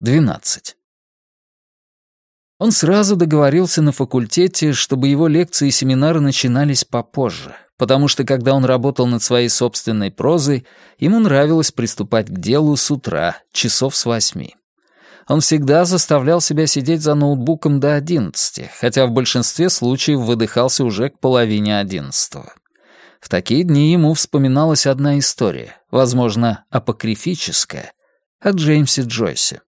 12. Он сразу договорился на факультете, чтобы его лекции и семинары начинались попозже, потому что когда он работал над своей собственной прозой, ему нравилось приступать к делу с утра, часов с восьми. Он всегда заставлял себя сидеть за ноутбуком до одиннадцати, хотя в большинстве случаев выдыхался уже к половине одиннадцатого. В такие дни ему вспоминалась одна история, возможно, апокрифическая, о Джеймсе Джойсе.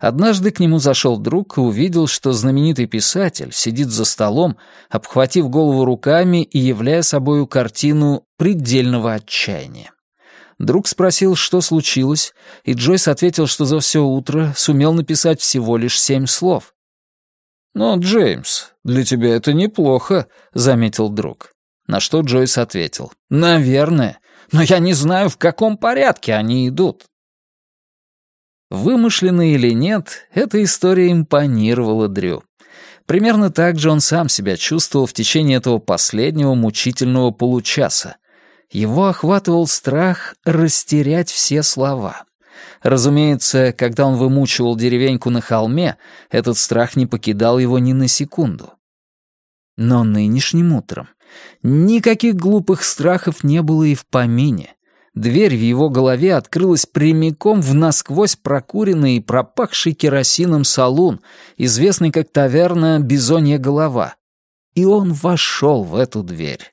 Однажды к нему зашел друг и увидел, что знаменитый писатель сидит за столом, обхватив голову руками и являя собою картину предельного отчаяния. Друг спросил, что случилось, и Джойс ответил, что за все утро сумел написать всего лишь семь слов. «Но, Джеймс, для тебя это неплохо», — заметил друг. На что Джойс ответил. «Наверное, но я не знаю, в каком порядке они идут». Вымышленно или нет, эта история импонировала Дрю. Примерно так же он сам себя чувствовал в течение этого последнего мучительного получаса. Его охватывал страх растерять все слова. Разумеется, когда он вымучивал деревеньку на холме, этот страх не покидал его ни на секунду. Но нынешним утром никаких глупых страхов не было и в помине. Дверь в его голове открылась прямиком в насквозь прокуренный и пропахший керосином салун, известный как таверна «Бизонья голова». И он вошел в эту дверь.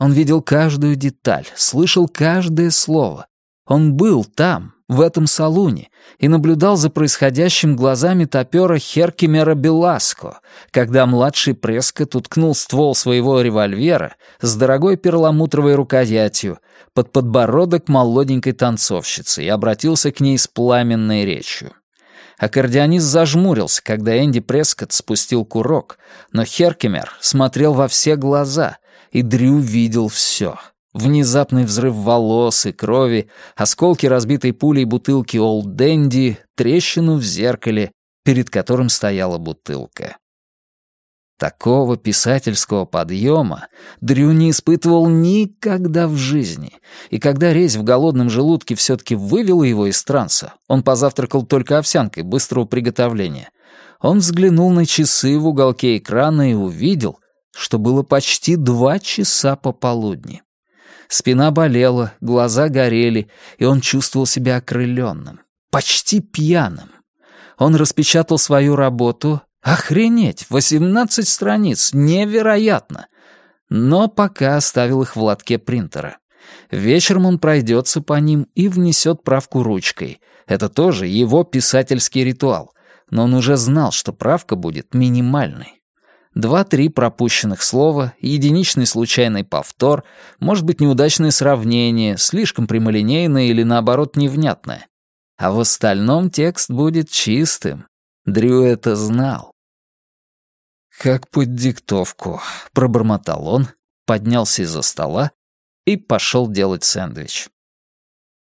Он видел каждую деталь, слышал каждое слово. Он был там, в этом салуне, и наблюдал за происходящим глазами топера Херкимера Беласко, когда младший Прескотт уткнул ствол своего револьвера с дорогой перламутровой рукоятью под подбородок молоденькой танцовщицы и обратился к ней с пламенной речью. Аккордеонист зажмурился, когда Энди Прескотт спустил курок, но Херкимер смотрел во все глаза, и Дрю видел все — Внезапный взрыв волос и крови, осколки разбитой пулей бутылки Олд Дэнди, трещину в зеркале, перед которым стояла бутылка. Такого писательского подъема Дрю не испытывал никогда в жизни, и когда резь в голодном желудке все-таки вывела его из транса, он позавтракал только овсянкой быстрого приготовления, он взглянул на часы в уголке экрана и увидел, что было почти два часа пополудни. Спина болела, глаза горели, и он чувствовал себя окрыленным, почти пьяным. Он распечатал свою работу. Охренеть, 18 страниц, невероятно! Но пока оставил их в лотке принтера. Вечером он пройдется по ним и внесет правку ручкой. Это тоже его писательский ритуал. Но он уже знал, что правка будет минимальной. Два-три пропущенных слова, единичный случайный повтор, может быть неудачное сравнение, слишком прямолинейное или наоборот невнятное. А в остальном текст будет чистым. Дрю это знал. «Как под диктовку», — пробормотал он, поднялся из-за стола и пошел делать сэндвич.